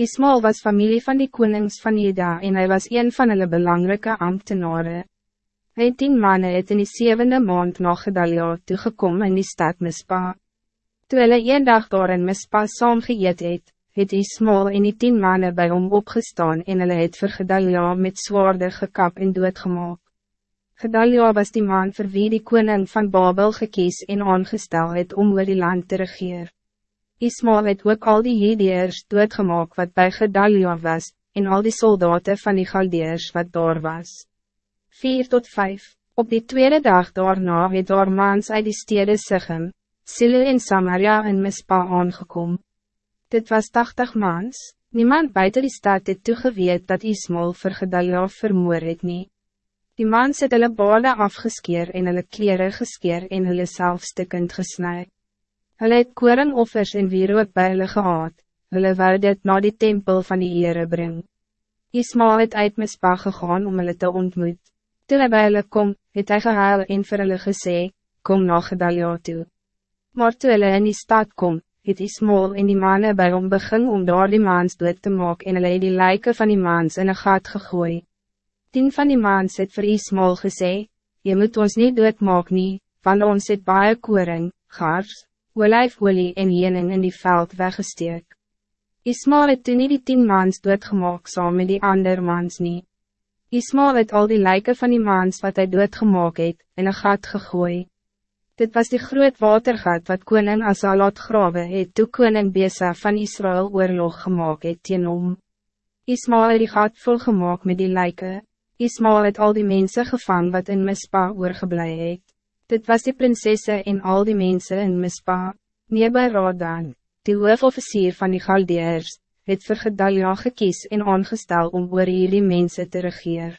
Ismael was familie van die konings van Juda en hij was een van hulle belangrijke ambtenaren. Hy tien mannen het in die zevende maand na Gedalia toegekom in die stad Mispa. Toe hulle een dag daar in Mispa saam geëet het, het Ismael en die tien mannen bij hom opgestaan en hulle het vir Gedalia met zwaarde gekap en doodgemaak. Gedalia was die man vir wie die koning van Babel gekies en aangestel het om oor die land te regeer. Ismael het ook al die Hedeers doodgemaak wat bij Gedalia was, en al die soldaten van die Galdeers wat daar was. 4 tot 5 Op die tweede dag daarna het daar maans uit die stede Sichem, Sile en Samaria in Mispa aangekom. Dit was 80 maans, niemand buiten die stad het toegeweet dat Ismael vir Gedalia vermoor het nie. Die mans het hulle bade afgeskeer en hulle kleren geskeer en hulle selfstikkend gesnij. Hulle het koringoffers en wierook by hulle gehad, hulle wou dit na die tempel van die Heere bring. Ismael het uit mispa gegaan om hulle te ontmoet. Toe hy by hulle kom, het hy gehuil en vir hulle gesê, kom na Gedalia toe. Maar toe hulle in die stad kom, het Ismael en die mannen by hom begin om daar die mans dood te maak en hulle het die lijken van die mans in een gat gegooid. Tien van die maans het vir Ismael gesê, Je moet ons niet doodmaak nie, want ons het baie koring, gars, olijfolie en jening in die veld weggesteek. Ismael het toen nie die tien maans doodgemaak saam met die ander maans nie. Ismael het al die lijken van die maans wat hij doodgemaak het, in een gat gegooi. Dit was die groot watergat wat koning Asalat grawe het toe koning Besa van Israël oorlog gemaakt het teen hom. Ismael het die gat volgemaak met die lijken. Ismael het al die mensen gevang wat in Mispa oorgeblij het. Dit was die prinsesse en al die mensen in Mispa. Neba Radan, die hoofofficier van die Galdeers, het vir Gedalia gekies en aangestel om oor hierdie mense te regeer.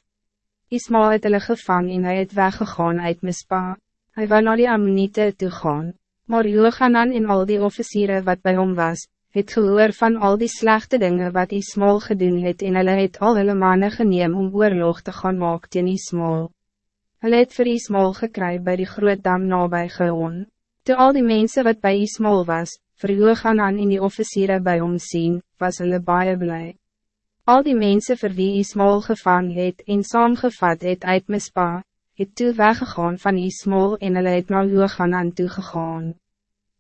Ismael het hulle gevang en hy het weggegaan uit Mispa. Hij wou naar die Ammonite toe gaan, maar Johanan en al die officieren wat bij hom was, het gehoor van al die slechte dingen wat Ismael gedoen het en hulle het al hulle manne geneem om oorlog te gaan maak teen Ismael. Hulle het vir Ismael gekry by die groot dam nabij Geon. Toe al die mensen wat bij Ismael was, vir Johanan en die officieren bij hom sien, was hulle baie blij. Al die mensen vir wie Ismael gevang het en saamgevat het uit Mispa, het toe weggegaan van Ismael en hulle het na Johanan toegegaan.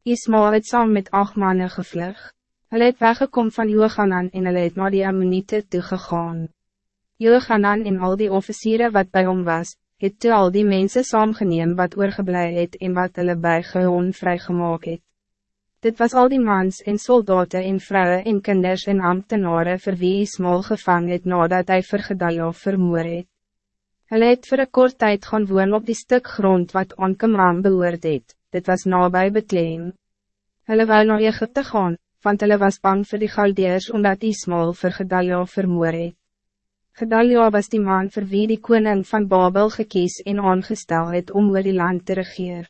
Ismael het saam met acht mannen gevlucht. Hulle het weggekom van Johanan en hulle het na die Ammonite toegegaan. Johanan en al die officieren wat bij hom was, het toe al die mensen saamgeneem wat oorgeblij het en wat hulle by Geon vrygemaak het. Dit was al die mans en soldaten en vrouwen en kinders en ambtenaren vir wie Ismael gevang het nadat hy vir Gedalia vermoor het. Hulle het vir een kort tijd gaan woon op die stuk grond wat aan Kamran behoort het, dit was nabij Betleem. Hulle wou na Egypte gaan, want hulle was bang voor die Galdeers omdat Ismael vir Gedalia vermoor het. Gedalia was die man voor wie die koning van Babel gekies en aangestel het om oor die land te regeren.